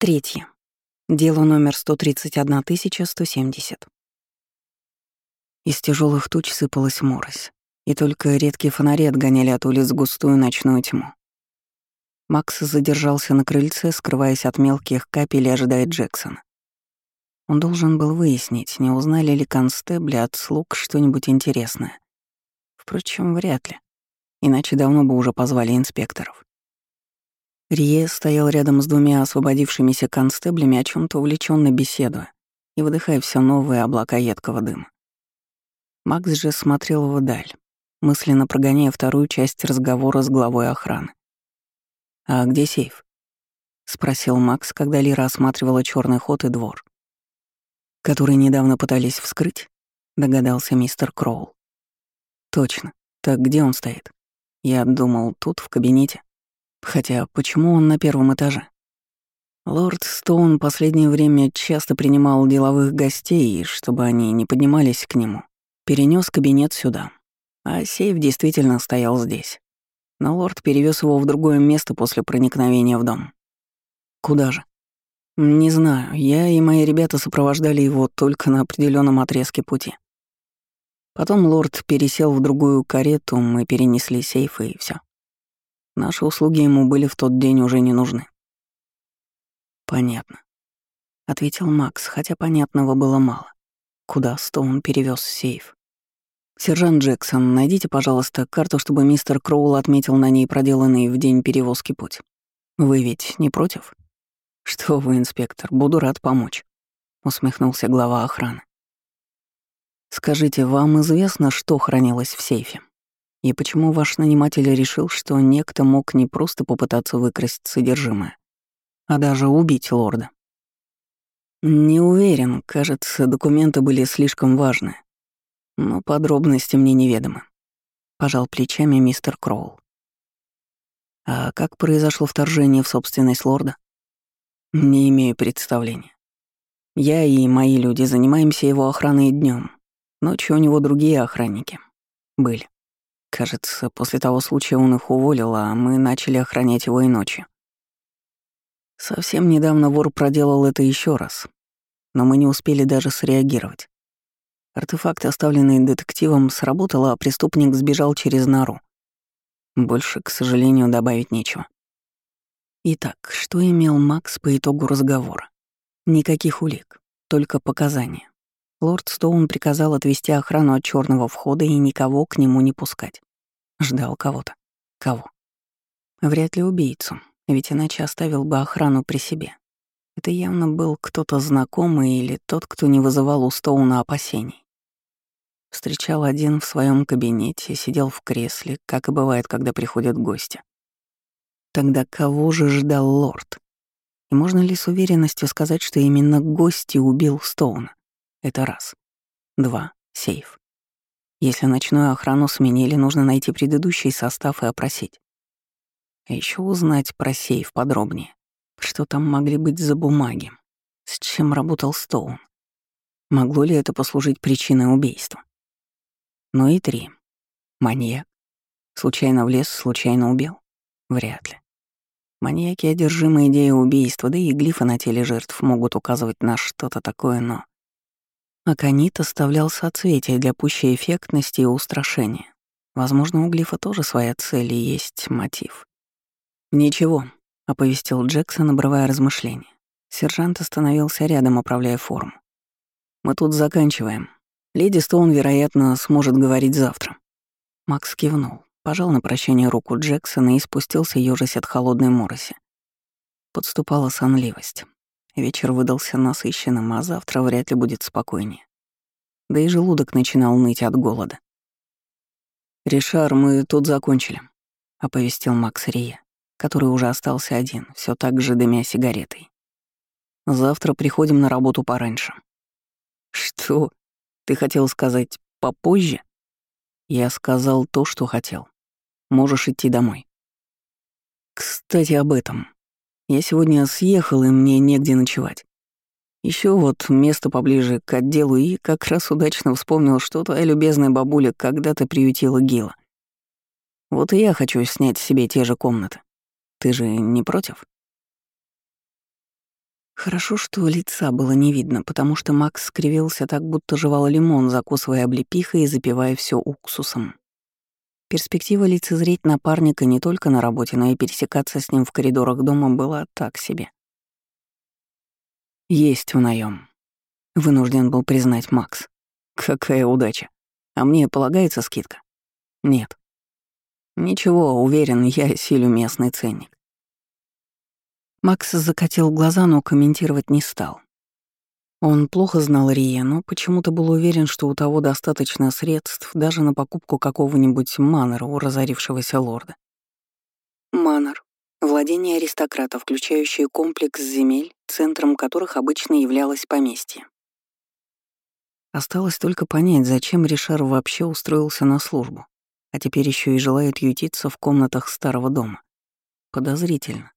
Третье. Дело номер 131170. Из тяжелых туч сыпалась морось, и только редкие фонари отгоняли от улиц густую ночную тьму. Макс задержался на крыльце, скрываясь от мелких капель и ожидая Джексона. Он должен был выяснить, не узнали ли констебли от слуг что-нибудь интересное. Впрочем, вряд ли. Иначе давно бы уже позвали инспекторов. Рие стоял рядом с двумя освободившимися констеблями, о чем то увлеченно беседуя и выдыхая все новые облака едкого дыма. Макс же смотрел вдаль, мысленно прогоняя вторую часть разговора с главой охраны. «А где сейф?» — спросил Макс, когда Лира осматривала черный ход и двор который недавно пытались вскрыть?» — догадался мистер Кроул. «Точно. Так где он стоит?» Я думал, тут, в кабинете. Хотя, почему он на первом этаже? Лорд Стоун последнее время часто принимал деловых гостей, и, чтобы они не поднимались к нему, перенес кабинет сюда. А сейф действительно стоял здесь. Но лорд перевез его в другое место после проникновения в дом. Куда же? Не знаю, я и мои ребята сопровождали его только на определенном отрезке пути. Потом лорд пересел в другую карету, мы перенесли сейфы и все. Наши услуги ему были в тот день уже не нужны. Понятно, ответил Макс, хотя понятного было мало. Куда Стоун перевез сейф? Сержант Джексон, найдите, пожалуйста, карту, чтобы мистер Кроул отметил на ней проделанный в день перевозки путь. Вы ведь не против? «Что вы, инспектор, буду рад помочь», — усмехнулся глава охраны. «Скажите, вам известно, что хранилось в сейфе? И почему ваш наниматель решил, что некто мог не просто попытаться выкрасть содержимое, а даже убить лорда?» «Не уверен, кажется, документы были слишком важны. Но подробности мне неведомы», — пожал плечами мистер Кроул. «А как произошло вторжение в собственность лорда?» Не имею представления. Я и мои люди занимаемся его охраной днем. Ночью у него другие охранники. Были. Кажется, после того случая он их уволил, а мы начали охранять его и ночью. Совсем недавно вор проделал это еще раз, но мы не успели даже среагировать. Артефакт, оставленный детективом, сработал, а преступник сбежал через нору. Больше, к сожалению, добавить нечего. Итак, что имел Макс по итогу разговора? Никаких улик, только показания. Лорд Стоун приказал отвести охрану от черного входа и никого к нему не пускать. Ждал кого-то. Кого? Вряд ли убийцу, ведь иначе оставил бы охрану при себе. Это явно был кто-то знакомый или тот, кто не вызывал у Стоуна опасений. Встречал один в своем кабинете, сидел в кресле, как и бывает, когда приходят гости. Тогда кого же ждал лорд? И можно ли с уверенностью сказать, что именно гости убил Стоуна? Это раз. Два. Сейф. Если ночную охрану сменили, нужно найти предыдущий состав и опросить. А еще узнать про сейф подробнее. Что там могли быть за бумаги? С чем работал Стоун? Могло ли это послужить причиной убийства? Ну и три. Маньяк. Случайно влез, случайно убил? Вряд ли. Маньяки, одержимые идеей убийства, да и глифы на теле жертв могут указывать на что-то такое, но... Аконит оставлял соцветия для пущей эффектности и устрашения. Возможно, у глифа тоже своя цель и есть мотив. «Ничего», — оповестил Джексон, обрывая размышления. Сержант остановился рядом, управляя форму. «Мы тут заканчиваем. Леди Стоун, вероятно, сможет говорить завтра». Макс кивнул пожал на прощание руку Джексона и спустился ёжась от холодной мороси. Подступала сонливость. Вечер выдался насыщенным, а завтра вряд ли будет спокойнее. Да и желудок начинал ныть от голода. «Ришар, мы тут закончили», — оповестил Макс Рия, который уже остался один, все так же дымя сигаретой. «Завтра приходим на работу пораньше». «Что? Ты хотел сказать попозже?» Я сказал то, что хотел. Можешь идти домой. Кстати, об этом. Я сегодня съехал, и мне негде ночевать. Еще вот место поближе к отделу, и как раз удачно вспомнил, что твоя любезная бабуля когда-то приютила Гила. Вот и я хочу снять себе те же комнаты. Ты же не против? Хорошо, что лица было не видно, потому что Макс скривился так, будто жевал лимон, закусывая облепихой и запивая все уксусом. Перспектива лицезреть напарника не только на работе, но и пересекаться с ним в коридорах дома была так себе. «Есть в наем, вынужден был признать Макс. «Какая удача! А мне полагается скидка?» «Нет». «Ничего, уверен, я силю местный ценник. Макс закатил глаза, но комментировать не стал. Он плохо знал Рия, но почему-то был уверен, что у того достаточно средств даже на покупку какого-нибудь манора у разорившегося лорда. Манор — владение аристократа, включающее комплекс земель, центром которых обычно являлось поместье. Осталось только понять, зачем Ришар вообще устроился на службу, а теперь еще и желает ютиться в комнатах старого дома. Подозрительно.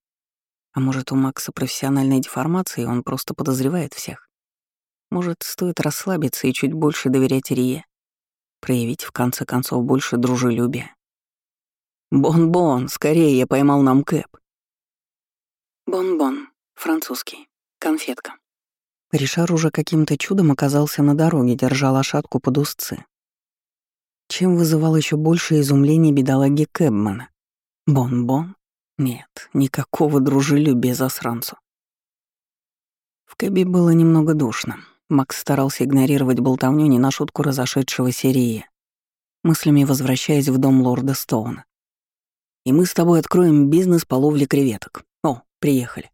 А может, у Макса профессиональная деформация, и он просто подозревает всех? Может, стоит расслабиться и чуть больше доверять Рие? Проявить, в конце концов, больше дружелюбия? «Бон-бон, скорее, я поймал нам Кэп». «Бон-бон, французский, конфетка». Ришар уже каким-то чудом оказался на дороге, держа лошадку под узцы. Чем вызывал еще больше изумление бедолаги Кэбмана? Бон-бон? Нет, никакого дружелюбия засранцу. В кэбе было немного душно. Макс старался игнорировать болтовню не на шутку разошедшего серии, мыслями возвращаясь в дом лорда Стоуна. «И мы с тобой откроем бизнес по ловле креветок. О, приехали».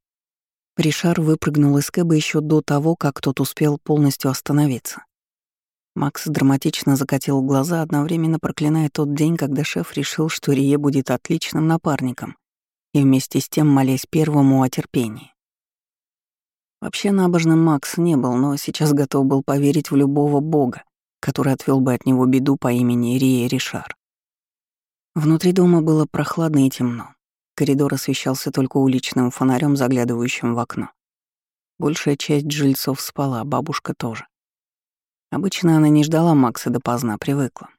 Ришар выпрыгнул из кэба еще до того, как тот успел полностью остановиться. Макс драматично закатил глаза, одновременно проклиная тот день, когда шеф решил, что Рие будет отличным напарником и вместе с тем молясь первому о терпении. Вообще набожным Макс не был, но сейчас готов был поверить в любого бога, который отвел бы от него беду по имени Рия Ришар. Внутри дома было прохладно и темно. Коридор освещался только уличным фонарем, заглядывающим в окно. Большая часть жильцов спала, бабушка тоже. Обычно она не ждала Макса допоздна, привыкла.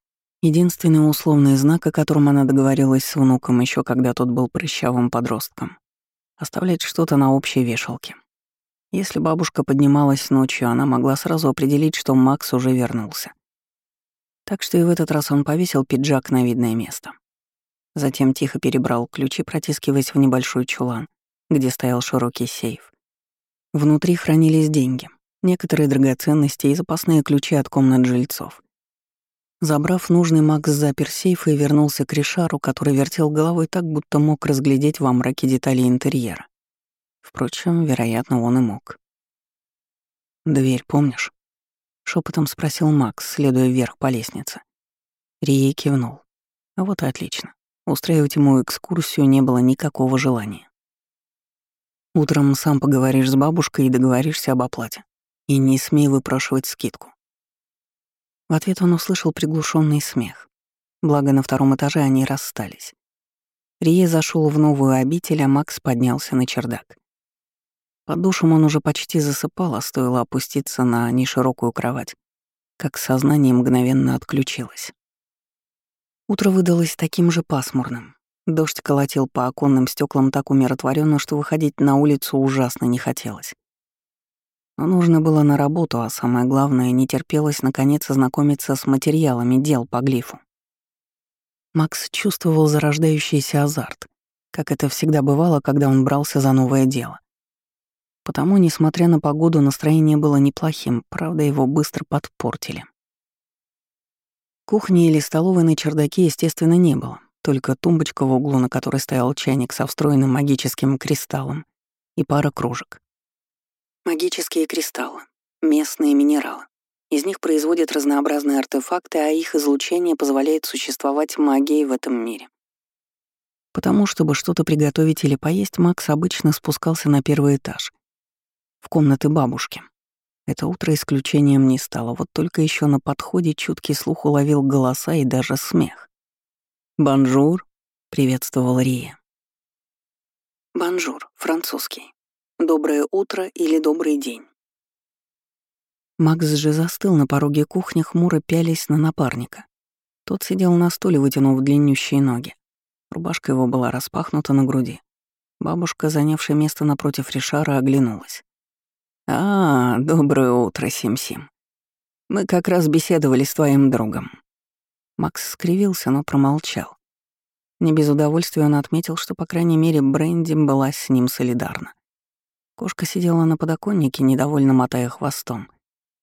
Единственный условный знак, о котором она договорилась с внуком еще когда тот был прыщавым подростком — оставлять что-то на общей вешалке. Если бабушка поднималась ночью, она могла сразу определить, что Макс уже вернулся. Так что и в этот раз он повесил пиджак на видное место. Затем тихо перебрал ключи, протискиваясь в небольшой чулан, где стоял широкий сейф. Внутри хранились деньги, некоторые драгоценности и запасные ключи от комнат жильцов. Забрав нужный, Макс запер сейф и вернулся к Ришару, который вертел головой так, будто мог разглядеть во мраке детали интерьера. Впрочем, вероятно, он и мог. «Дверь помнишь?» — шепотом спросил Макс, следуя вверх по лестнице. Рие кивнул. А вот и отлично. Устраивать ему экскурсию не было никакого желания. Утром сам поговоришь с бабушкой и договоришься об оплате. И не смей выпрашивать скидку. В ответ он услышал приглушенный смех. Благо, на втором этаже они расстались. Рие зашел в новую обитель, а Макс поднялся на чердак. Под душем он уже почти засыпал, а стоило опуститься на неширокую кровать, как сознание мгновенно отключилось. Утро выдалось таким же пасмурным. Дождь колотил по оконным стеклам так умиротворенно, что выходить на улицу ужасно не хотелось. Но нужно было на работу, а самое главное, не терпелось наконец ознакомиться с материалами дел по глифу. Макс чувствовал зарождающийся азарт, как это всегда бывало, когда он брался за новое дело. Потому, несмотря на погоду, настроение было неплохим, правда, его быстро подпортили. Кухни или столовой на чердаке, естественно, не было, только тумбочка в углу, на которой стоял чайник со встроенным магическим кристаллом и пара кружек. Магические кристаллы. Местные минералы. Из них производят разнообразные артефакты, а их излучение позволяет существовать магии в этом мире. Потому, чтобы что-то приготовить или поесть, Макс обычно спускался на первый этаж, в комнаты бабушки. Это утро исключением не стало, вот только еще на подходе чуткий слух уловил голоса и даже смех. «Bonjour», — приветствовал Рия. «Bonjour», французский. Доброе утро или добрый день. Макс же застыл на пороге кухни, хмуро пялясь на напарника. Тот сидел на стуле, вытянув длиннющие ноги. Рубашка его была распахнута на груди. Бабушка, занявшая место напротив Ришара, оглянулась. «А, доброе утро, Сим-Сим. Мы как раз беседовали с твоим другом». Макс скривился, но промолчал. Не без удовольствия он отметил, что, по крайней мере, Бренди была с ним солидарна. Кошка сидела на подоконнике, недовольно мотая хвостом.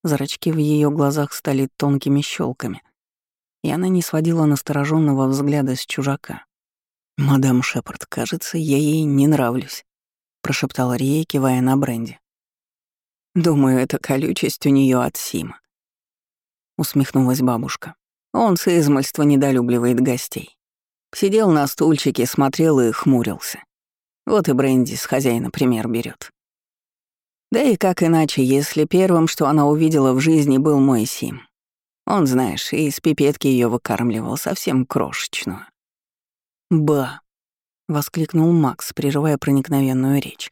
Зрачки в ее глазах стали тонкими щелками, и она не сводила настороженного взгляда с чужака. «Мадам Шепард, кажется, я ей не нравлюсь», — прошептала Рия, кивая на Бренди. «Думаю, это колючесть у нее от Сима», — усмехнулась бабушка. «Он с измольства недолюбливает гостей. Сидел на стульчике, смотрел и хмурился. Вот и Бренди с хозяина пример берет. Да и как иначе, если первым, что она увидела в жизни, был мой Сим. Он, знаешь, и из пипетки ее выкармливал, совсем крошечную. «Ба!» — воскликнул Макс, прерывая проникновенную речь.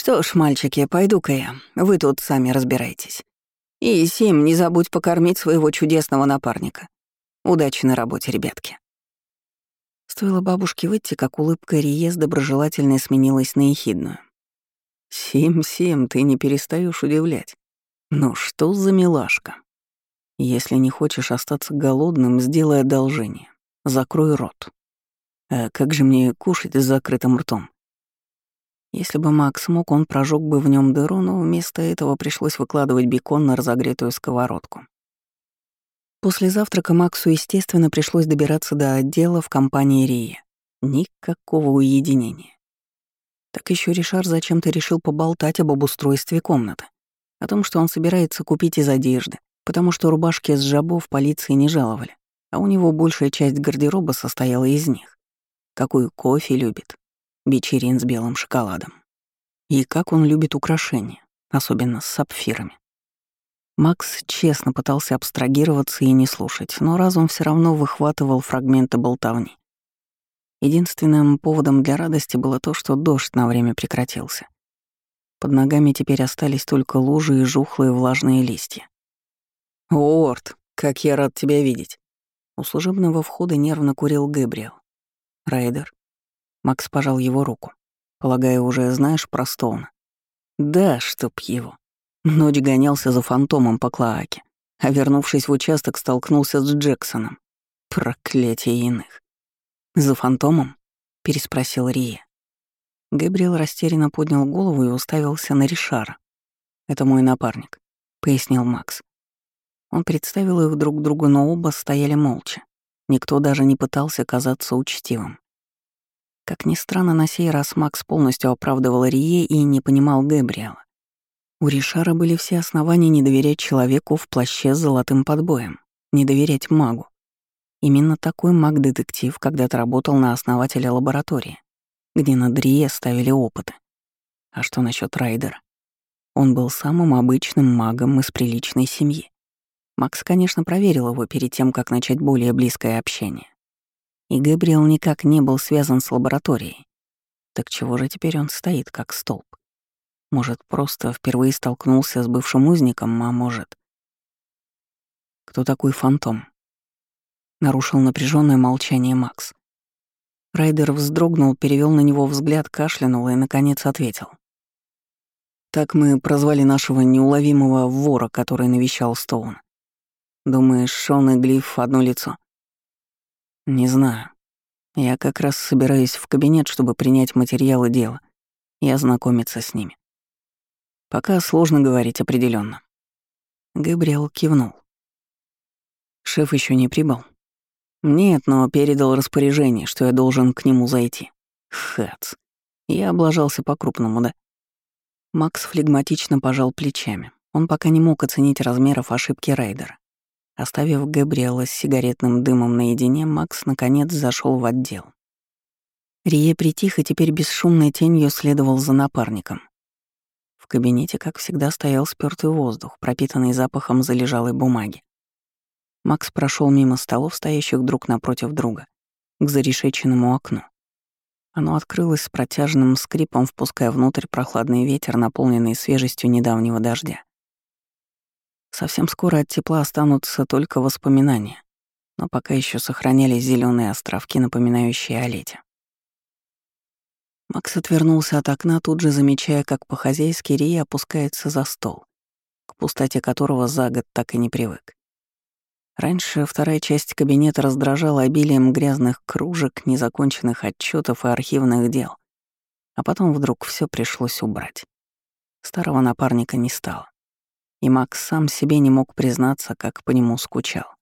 «Что ж, мальчики, пойду-ка я, вы тут сами разбирайтесь. И, Сим, не забудь покормить своего чудесного напарника. Удачи на работе, ребятки». Стоило бабушке выйти, как улыбка Риес доброжелательной сменилась на ехидную. «Сим-Сим, ты не перестаешь удивлять. Ну что за милашка? Если не хочешь остаться голодным, сделай одолжение. Закрой рот. А как же мне кушать с закрытым ртом? Если бы Макс мог, он прожег бы в нем дыру, но вместо этого пришлось выкладывать бекон на разогретую сковородку. После завтрака Максу, естественно, пришлось добираться до отдела в компании Рии. Никакого уединения. Так еще Ришар зачем-то решил поболтать об обустройстве комнаты, о том, что он собирается купить из одежды, потому что рубашки с жабов полиции не жаловали, а у него большая часть гардероба состояла из них. Какой кофе любит, вечерин с белым шоколадом. И как он любит украшения, особенно с сапфирами. Макс честно пытался абстрагироваться и не слушать, но разум все равно выхватывал фрагменты болтовни. Единственным поводом для радости было то, что дождь на время прекратился. Под ногами теперь остались только лужи и жухлые влажные листья. «Уорд, как я рад тебя видеть!» У служебного входа нервно курил Гэбриэл. «Райдер?» Макс пожал его руку. «Полагаю, уже знаешь про Стоуна?» «Да, чтоб его!» Ночь гонялся за фантомом по Клоаке, а вернувшись в участок, столкнулся с Джексоном. Проклятие иных. «За фантомом?» — переспросил Рия. Габриэл растерянно поднял голову и уставился на Ришара. «Это мой напарник», — пояснил Макс. Он представил их друг другу, но оба стояли молча. Никто даже не пытался казаться учтивым. Как ни странно, на сей раз Макс полностью оправдывал Рие и не понимал Габриэла. У Ришара были все основания не доверять человеку в плаще с золотым подбоем, не доверять магу. Именно такой маг-детектив когда-то работал на основателя лаборатории, где на Дрие ставили опыты. А что насчет Райдера? Он был самым обычным магом из приличной семьи. Макс, конечно, проверил его перед тем, как начать более близкое общение. И Габриэл никак не был связан с лабораторией. Так чего же теперь он стоит, как столб? Может, просто впервые столкнулся с бывшим узником, а может... Кто такой фантом? Нарушил напряженное молчание Макс. Райдер вздрогнул, перевел на него взгляд, кашлянул и, наконец, ответил. Так мы прозвали нашего неуловимого вора, который навещал Стоун. Думаешь, Шон и Глиф — одно лицо? Не знаю. Я как раз собираюсь в кабинет, чтобы принять материалы дела и ознакомиться с ними. Пока сложно говорить определенно. Габриэл кивнул. Шеф еще не прибыл. Нет, но передал распоряжение, что я должен к нему зайти. Хац. Я облажался по-крупному, да? Макс флегматично пожал плечами. Он пока не мог оценить размеров ошибки Райдера. Оставив Габриэла с сигаретным дымом наедине, Макс наконец зашел в отдел. Рие притих и теперь бесшумной тенью следовал за напарником. В кабинете, как всегда, стоял спёртый воздух, пропитанный запахом залежалой бумаги. Макс прошел мимо столов, стоящих друг напротив друга, к зарешеченному окну. Оно открылось с протяжным скрипом, впуская внутрь прохладный ветер, наполненный свежестью недавнего дождя. Совсем скоро от тепла останутся только воспоминания, но пока еще сохранялись зеленые островки, напоминающие о лете. Макс отвернулся от окна, тут же замечая, как по-хозяйски Рия опускается за стол, к пустоте которого за год так и не привык. Раньше вторая часть кабинета раздражала обилием грязных кружек, незаконченных отчетов и архивных дел. А потом вдруг все пришлось убрать. Старого напарника не стало. И Макс сам себе не мог признаться, как по нему скучал.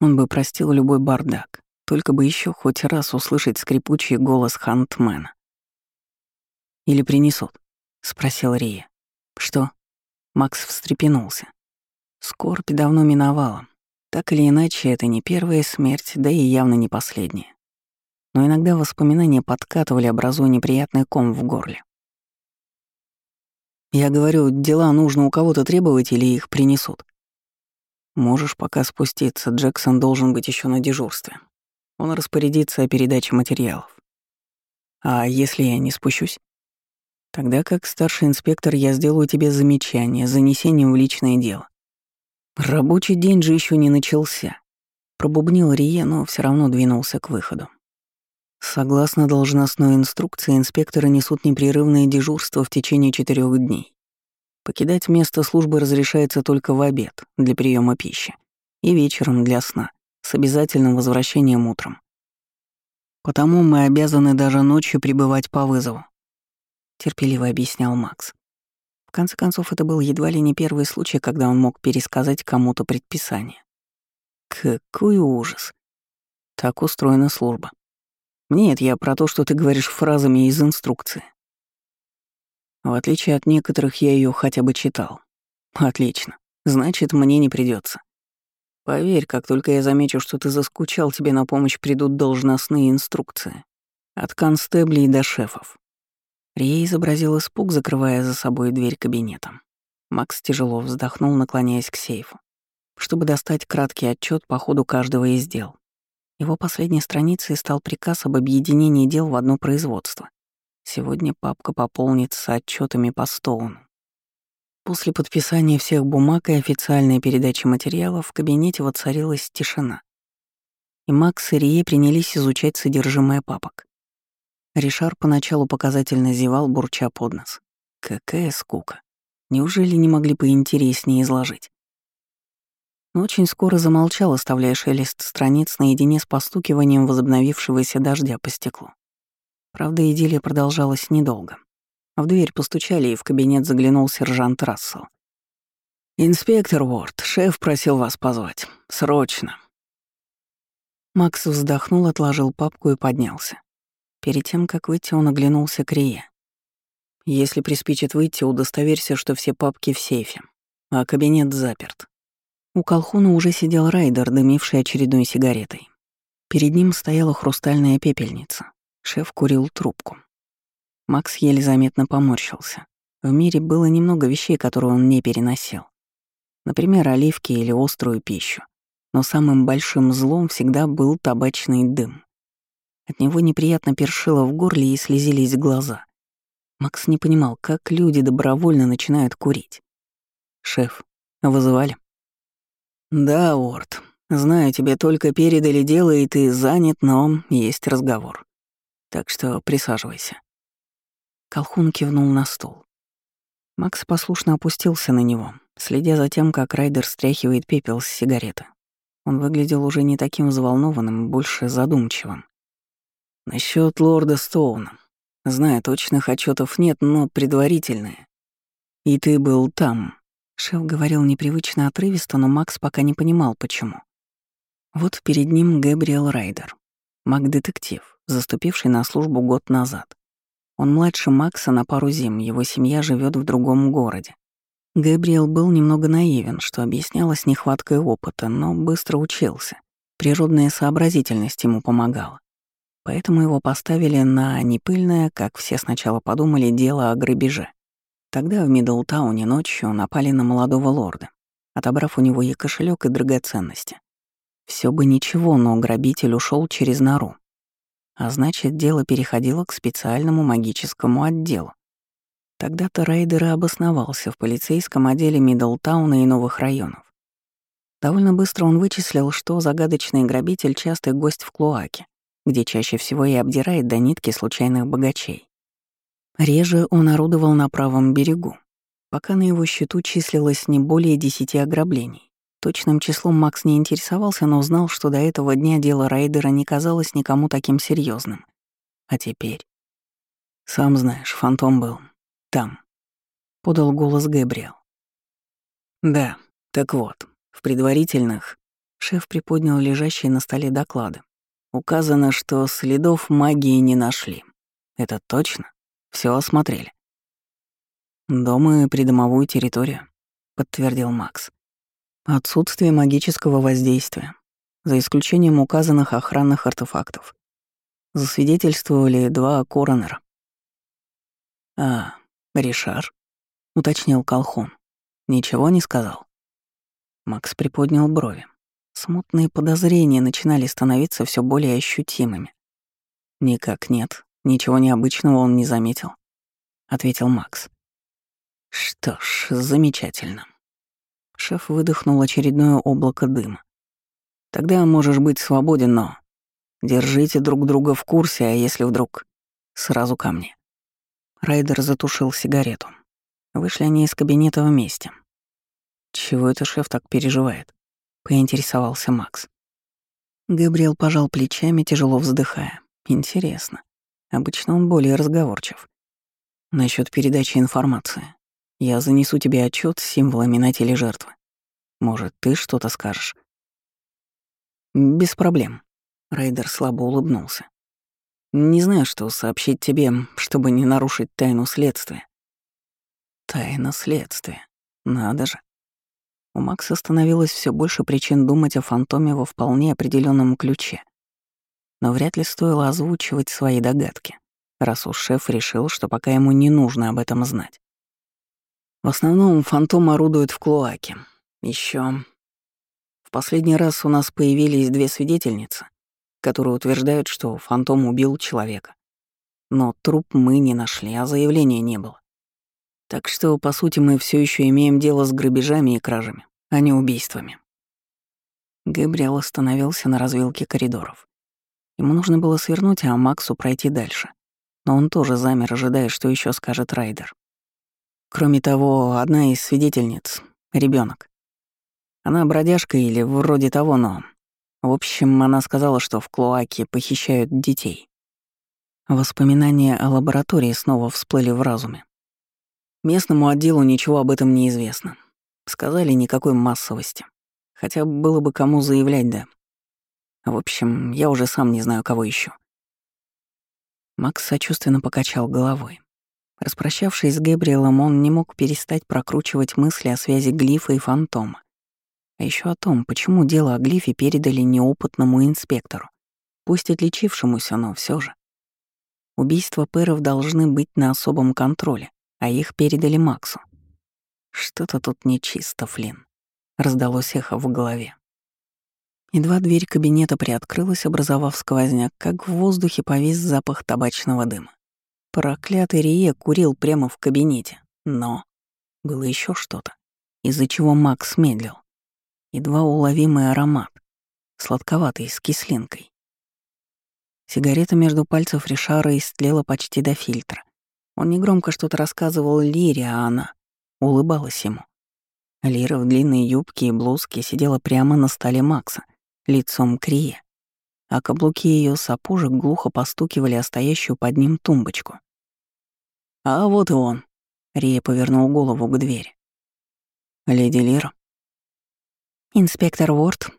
Он бы простил любой бардак, только бы еще хоть раз услышать скрипучий голос Хантмена. «Или принесут?» — спросил Рия. «Что?» Макс встрепенулся. Скорбь давно миновала, так или иначе, это не первая смерть, да и явно не последняя. Но иногда воспоминания подкатывали, образуя неприятный ком в горле. Я говорю, дела нужно у кого-то требовать или их принесут. Можешь пока спуститься, Джексон должен быть еще на дежурстве. Он распорядится о передаче материалов. А если я не спущусь? Тогда как старший инспектор я сделаю тебе замечание с занесением в личное дело. Рабочий день же еще не начался. Пробубнил Рие, но все равно двинулся к выходу. Согласно должностной инструкции, инспекторы несут непрерывное дежурство в течение четырех дней. Покидать место службы разрешается только в обед для приема пищи и вечером для сна, с обязательным возвращением утром. Потому мы обязаны даже ночью пребывать по вызову, терпеливо объяснял Макс. В конце концов, это был едва ли не первый случай, когда он мог пересказать кому-то предписание. Какой ужас. Так устроена служба. Нет, я про то, что ты говоришь фразами из инструкции. В отличие от некоторых, я ее хотя бы читал. Отлично. Значит, мне не придется. Поверь, как только я замечу, что ты заскучал, тебе на помощь придут должностные инструкции. От констеблей до шефов. Рия изобразил испуг, закрывая за собой дверь кабинета. Макс тяжело вздохнул, наклоняясь к сейфу, чтобы достать краткий отчет по ходу каждого из дел. Его последней страницей стал приказ об объединении дел в одно производство. Сегодня папка пополнится отчетами по Стоуну. После подписания всех бумаг и официальной передачи материалов в кабинете воцарилась тишина. И Макс и Рие принялись изучать содержимое папок. Ришар поначалу показательно зевал, бурча под нос. Какая скука. Неужели не могли поинтереснее изложить? Но очень скоро замолчал, оставляя шелест страниц наедине с постукиванием возобновившегося дождя по стеклу. Правда, идиллия продолжалась недолго. В дверь постучали, и в кабинет заглянул сержант Рассел. «Инспектор Уорд, шеф просил вас позвать. Срочно». Макс вздохнул, отложил папку и поднялся. Перед тем, как выйти, он оглянулся к Рие. «Если приспичит выйти, удостоверься, что все папки в сейфе, а кабинет заперт». У колхуна уже сидел райдер, дымивший очередной сигаретой. Перед ним стояла хрустальная пепельница. Шеф курил трубку. Макс еле заметно поморщился. В мире было немного вещей, которые он не переносил. Например, оливки или острую пищу. Но самым большим злом всегда был табачный дым. От него неприятно першило в горле и слезились глаза. Макс не понимал, как люди добровольно начинают курить. «Шеф, вызывали?» «Да, Уорд. Знаю, тебе только передали дело, и ты занят, но есть разговор. Так что присаживайся». Колхун кивнул на стол. Макс послушно опустился на него, следя за тем, как Райдер стряхивает пепел с сигареты. Он выглядел уже не таким взволнованным, больше задумчивым. Насчет лорда Стоуна. Знаю, точных отчетов нет, но предварительные. И ты был там. Шеф говорил непривычно отрывисто, но Макс пока не понимал, почему. Вот перед ним Гэбриэл Райдер, маг-детектив, заступивший на службу год назад. Он младше Макса на пару зим, его семья живет в другом городе. Гэбриэл был немного наивен, что объяснялось нехваткой опыта, но быстро учился. Природная сообразительность ему помогала поэтому его поставили на непыльное, как все сначала подумали, дело о грабеже. Тогда в Миддлтауне ночью напали на молодого лорда, отобрав у него и кошелек, и драгоценности. Все бы ничего, но грабитель ушел через нору. А значит, дело переходило к специальному магическому отделу. Тогда-то Рейдер и обосновался в полицейском отделе Миддлтауна и новых районов. Довольно быстро он вычислил, что загадочный грабитель — частый гость в Клоаке, где чаще всего и обдирает до нитки случайных богачей. Реже он орудовал на правом берегу, пока на его счету числилось не более десяти ограблений. Точным числом Макс не интересовался, но знал, что до этого дня дело Райдера не казалось никому таким серьезным. А теперь... «Сам знаешь, фантом был. Там», — подал голос Гэбриэл. «Да, так вот, в предварительных...» Шеф приподнял лежащие на столе доклады. Указано, что следов магии не нашли. Это точно? Все осмотрели. «Дом и придомовую территорию», — подтвердил Макс. «Отсутствие магического воздействия, за исключением указанных охранных артефактов. Засвидетельствовали два коронера». «А, Ришар», — уточнил Колхон. «Ничего не сказал?» Макс приподнял брови. Смутные подозрения начинали становиться все более ощутимыми. «Никак нет, ничего необычного он не заметил», — ответил Макс. «Что ж, замечательно». Шеф выдохнул очередное облако дыма. «Тогда можешь быть свободен, но держите друг друга в курсе, а если вдруг... Сразу ко мне». Райдер затушил сигарету. Вышли они из кабинета вместе. Чего это шеф так переживает? поинтересовался Макс. Габриэл пожал плечами, тяжело вздыхая. Интересно. Обычно он более разговорчив. Насчет передачи информации. Я занесу тебе отчет с символами на теле жертвы. Может, ты что-то скажешь? Без проблем. Райдер слабо улыбнулся. Не знаю, что сообщить тебе, чтобы не нарушить тайну следствия. Тайна следствия. Надо же. У Макса становилось все больше причин думать о фантоме во вполне определенном ключе. Но вряд ли стоило озвучивать свои догадки, раз уж шеф решил, что пока ему не нужно об этом знать. В основном фантом орудует в клоаке. Еще В последний раз у нас появились две свидетельницы, которые утверждают, что фантом убил человека. Но труп мы не нашли, а заявления не было. Так что, по сути, мы все еще имеем дело с грабежами и кражами, а не убийствами. Габриэл остановился на развилке коридоров. Ему нужно было свернуть, а Максу пройти дальше. Но он тоже замер, ожидая, что еще скажет Райдер. Кроме того, одна из свидетельниц — ребенок. Она бродяжка или вроде того, но... В общем, она сказала, что в Клоаке похищают детей. Воспоминания о лаборатории снова всплыли в разуме. Местному отделу ничего об этом не известно. Сказали никакой массовости. Хотя было бы кому заявлять, да. В общем, я уже сам не знаю, кого еще. Макс сочувственно покачал головой. Распрощавшись с Гэбриэлом, он не мог перестать прокручивать мысли о связи глифа и фантома. А еще о том, почему дело о глифе передали неопытному инспектору, пусть отличившемуся, но все же. Убийства пэров должны быть на особом контроле, а их передали Максу. Что-то тут нечисто, Флинн. Раздалось эхо в голове. Едва дверь кабинета приоткрылась, образовав сквозняк, как в воздухе повис запах табачного дыма. Проклятый Рие курил прямо в кабинете, но было еще что-то, из-за чего Макс медлил. Едва уловимый аромат, сладковатый, с кислинкой. Сигарета между пальцев Ришара истлела почти до фильтра, он негромко что-то рассказывал Лире, а она улыбалась ему. Лира в длинной юбке и блузке сидела прямо на столе Макса, лицом к Рие, а каблуки ее сапожек глухо постукивали о стоящую под ним тумбочку. «А вот и он», — Рия повернул голову к двери. «Леди Лира». «Инспектор Уорд».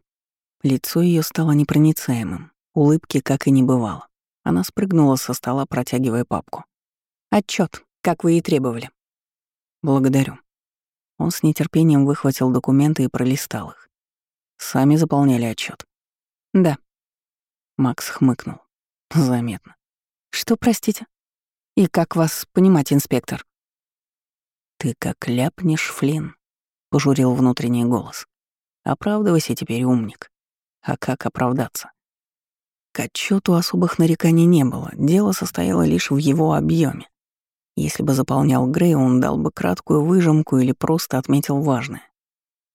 Лицо ее стало непроницаемым, улыбки как и не бывало. Она спрыгнула со стола, протягивая папку. Отчет, как вы и требовали. Благодарю. Он с нетерпением выхватил документы и пролистал их. Сами заполняли отчет. Да. Макс хмыкнул. Заметно. Что, простите? И как вас понимать, инспектор? Ты как ляпнешь, Флинн, пожурил внутренний голос. Оправдывайся теперь, умник. А как оправдаться? К отчету особых нареканий не было, дело состояло лишь в его объеме. Если бы заполнял Грей, он дал бы краткую выжимку или просто отметил важное.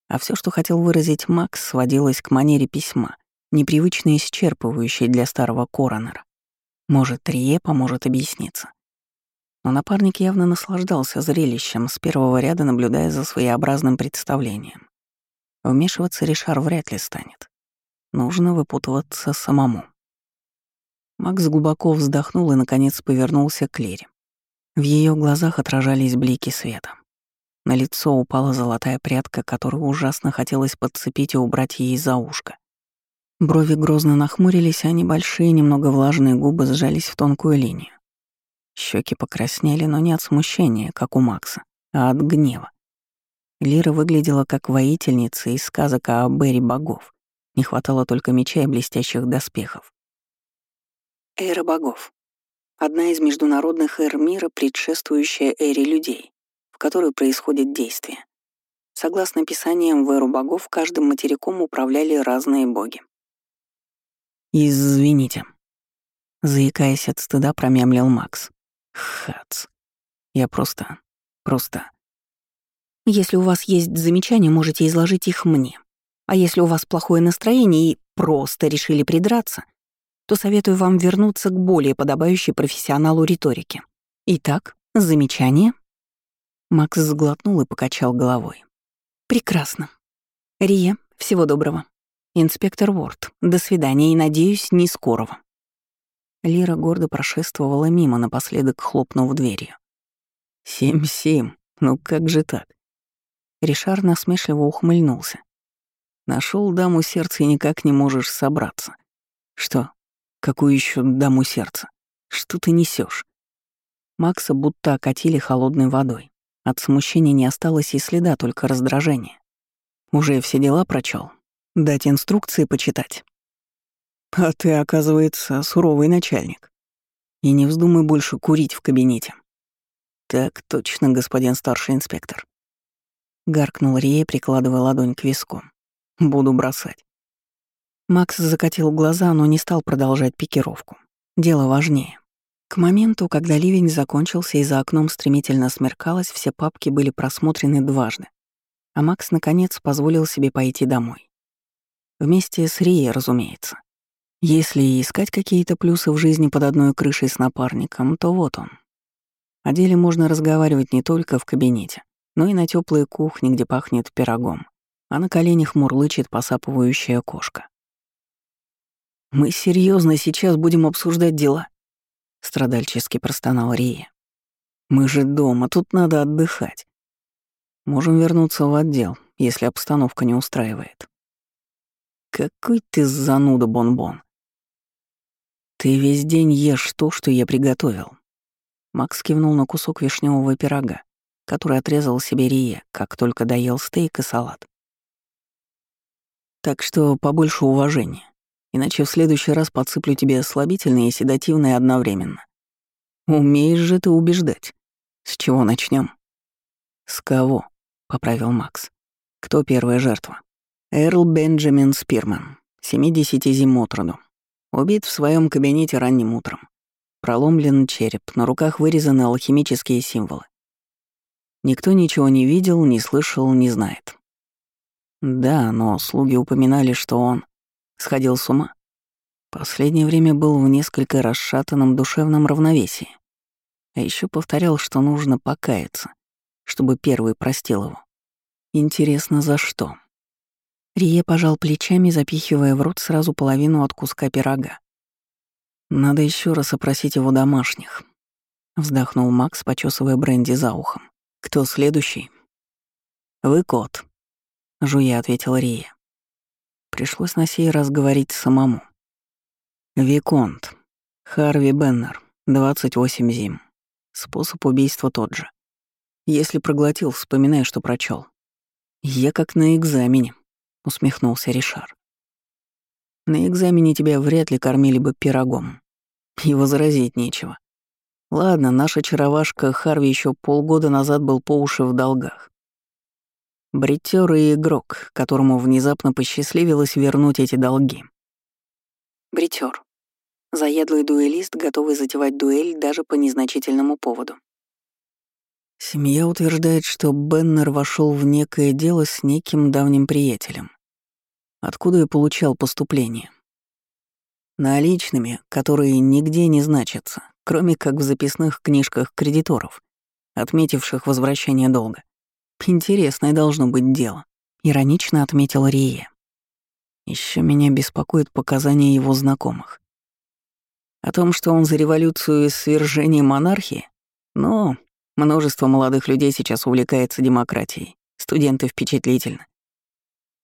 А все, что хотел выразить Макс, сводилось к манере письма, непривычно исчерпывающей для старого коронера. Может, Трие поможет объясниться. Но напарник явно наслаждался зрелищем, с первого ряда наблюдая за своеобразным представлением. Вмешиваться Ришар вряд ли станет. Нужно выпутываться самому. Макс глубоко вздохнул и, наконец, повернулся к Лере. В ее глазах отражались блики света. На лицо упала золотая прядка, которую ужасно хотелось подцепить и убрать ей за ушко. Брови грозно нахмурились, а небольшие, немного влажные губы сжались в тонкую линию. Щеки покраснели, но не от смущения, как у Макса, а от гнева. Лира выглядела как воительница из сказок о Берри богов. Не хватало только меча и блестящих доспехов. Эра богов. Одна из международных эр мира, предшествующая эре людей, в которой происходит действие. Согласно писаниям в эру богов, каждым материком управляли разные боги. «Извините», — заикаясь от стыда, промямлил Макс. Хац. Я просто... просто... Если у вас есть замечания, можете изложить их мне. А если у вас плохое настроение и просто решили придраться, то советую вам вернуться к более подобающей профессионалу риторике. Итак, замечание? Макс сглотнул и покачал головой. Прекрасно. Рия, всего доброго. Инспектор Уорд, до свидания и, надеюсь, не скорого. Лира гордо прошествовала мимо, напоследок хлопнув дверью. «Семь-семь, ну как же так?» Ришар насмешливо ухмыльнулся. Нашел даму сердца и никак не можешь собраться. Что? Какую еще даму сердца? Что ты несешь? Макса будто окатили холодной водой. От смущения не осталось и следа, только раздражение. Уже все дела прочел. Дать инструкции почитать. А ты, оказывается, суровый начальник. И не вздумай больше курить в кабинете. Так точно, господин старший инспектор. Гаркнул Рия, прикладывая ладонь к виску. Буду бросать. Макс закатил глаза, но не стал продолжать пикировку. Дело важнее. К моменту, когда ливень закончился и за окном стремительно смеркалось, все папки были просмотрены дважды. А Макс, наконец, позволил себе пойти домой. Вместе с Рией, разумеется. Если искать какие-то плюсы в жизни под одной крышей с напарником, то вот он. О деле можно разговаривать не только в кабинете, но и на теплой кухне, где пахнет пирогом, а на коленях мурлычет посапывающая кошка. «Мы серьезно сейчас будем обсуждать дела?» — страдальчески простонал Рия. «Мы же дома, тут надо отдыхать. Можем вернуться в отдел, если обстановка не устраивает». «Какой ты зануда, Бон-Бон!» «Ты весь день ешь то, что я приготовил». Макс кивнул на кусок вишневого пирога, который отрезал себе Рие, как только доел стейк и салат. «Так что побольше уважения, иначе в следующий раз подсыплю тебе слабительные и седативные одновременно. Умеешь же ты убеждать. С чего начнем? «С кого?» — поправил Макс. «Кто первая жертва?» «Эрл Бенджамин Спирман, 70 зим от. Убит в своем кабинете ранним утром. Проломлен череп, на руках вырезаны алхимические символы. Никто ничего не видел, не слышал, не знает. Да, но слуги упоминали, что он сходил с ума. Последнее время был в несколько расшатанном душевном равновесии. А еще повторял, что нужно покаяться, чтобы первый простил его. Интересно, за что? Рие пожал плечами, запихивая в рот сразу половину от куска пирога. «Надо еще раз опросить его домашних», — вздохнул Макс, почесывая Бренди за ухом. «Кто следующий?» «Вы кот», — жуя ответил Рия. Пришлось на сей раз говорить самому. «Виконт. Харви Беннер. 28 зим. Способ убийства тот же. Если проглотил, вспоминай, что прочел. Я как на экзамене», — усмехнулся Ришар. «На экзамене тебя вряд ли кормили бы пирогом. И возразить нечего. Ладно, наша чаровашка Харви еще полгода назад был по уши в долгах. Бритер и игрок, которому внезапно посчастливилось вернуть эти долги. Бритер. Заядлый дуэлист, готовый затевать дуэль даже по незначительному поводу. Семья утверждает, что Беннер вошел в некое дело с неким давним приятелем. Откуда я получал поступление? Наличными, которые нигде не значатся, кроме как в записных книжках кредиторов, отметивших возвращение долга. Интересное должно быть дело, иронично отметил Рия. Еще меня беспокоит показания его знакомых. О том, что он за революцию и свержение монархии, но множество молодых людей сейчас увлекается демократией. Студенты впечатлительны.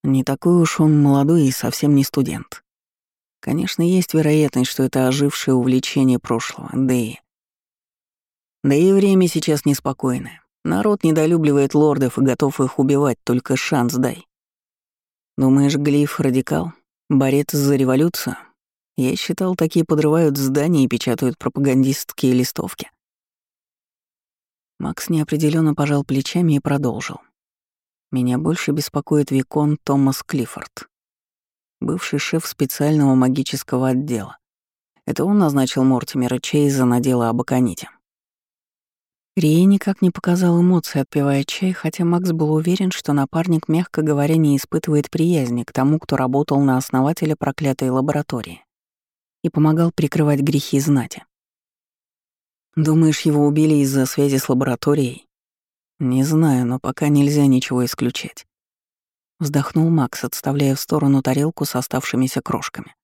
Не такой уж он молодой и совсем не студент. Конечно, есть вероятность, что это ожившее увлечение прошлого, да и... Да и время сейчас неспокойное. Народ недолюбливает лордов и готов их убивать, только шанс дай. Думаешь, Глиф — радикал? Борец за революцию? Я считал, такие подрывают здания и печатают пропагандистские листовки. Макс неопределенно пожал плечами и продолжил. Меня больше беспокоит Викон Томас Клиффорд, бывший шеф специального магического отдела. Это он назначил Мортимера Чейза на дело об Аконите. Рия никак не показал эмоций, отпивая чай, хотя Макс был уверен, что напарник, мягко говоря, не испытывает приязни к тому, кто работал на основателя проклятой лаборатории и помогал прикрывать грехи знати. «Думаешь, его убили из-за связи с лабораторией?» «Не знаю, но пока нельзя ничего исключать». Вздохнул Макс, отставляя в сторону тарелку с оставшимися крошками.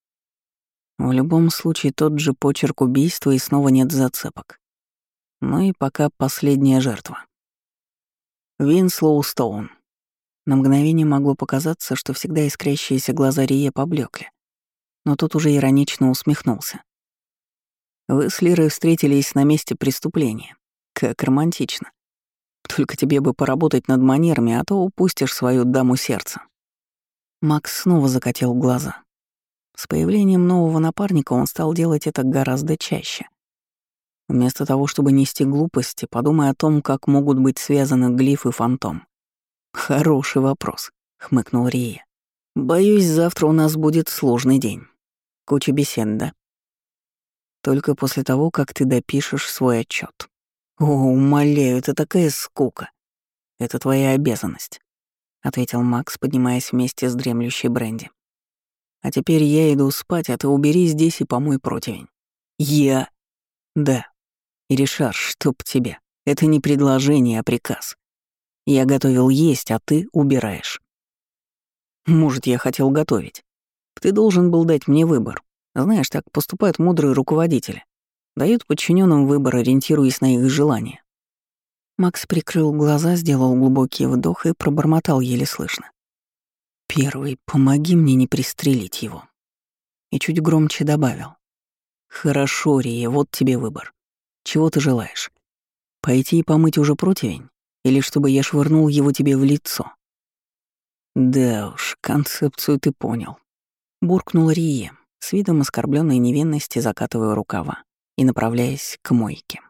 В любом случае, тот же почерк убийства и снова нет зацепок. Ну и пока последняя жертва. Винслоу Стоун. На мгновение могло показаться, что всегда искрящиеся глаза Рие поблекли, но тут уже иронично усмехнулся. Вы с Лирой встретились на месте преступления. Как романтично. Только тебе бы поработать над манерами, а то упустишь свою даму сердца. Макс снова закатил глаза. С появлением нового напарника он стал делать это гораздо чаще. Вместо того, чтобы нести глупости, подумай о том, как могут быть связаны глиф и фантом. «Хороший вопрос», — хмыкнул Рия. «Боюсь, завтра у нас будет сложный день. Куча бесед, да?» «Только после того, как ты допишешь свой отчет. «О, умоляю, это такая скука. Это твоя обязанность», — ответил Макс, поднимаясь вместе с дремлющей Бренди. «А теперь я иду спать, а ты убери здесь и помой противень». «Я...» «Да, Иришар, чтоб тебе. Это не предложение, а приказ. Я готовил есть, а ты убираешь. Может, я хотел готовить. Ты должен был дать мне выбор. Знаешь, так поступают мудрые руководители. Дают подчиненным выбор, ориентируясь на их желания. Макс прикрыл глаза, сделал глубокий вдох и пробормотал еле слышно. «Первый, помоги мне не пристрелить его». И чуть громче добавил. «Хорошо, Рия, вот тебе выбор. Чего ты желаешь? Пойти и помыть уже противень? Или чтобы я швырнул его тебе в лицо? Да уж, концепцию ты понял. Буркнул Рие, с видом оскорбленной невинности закатывая рукава и направляясь к мойке.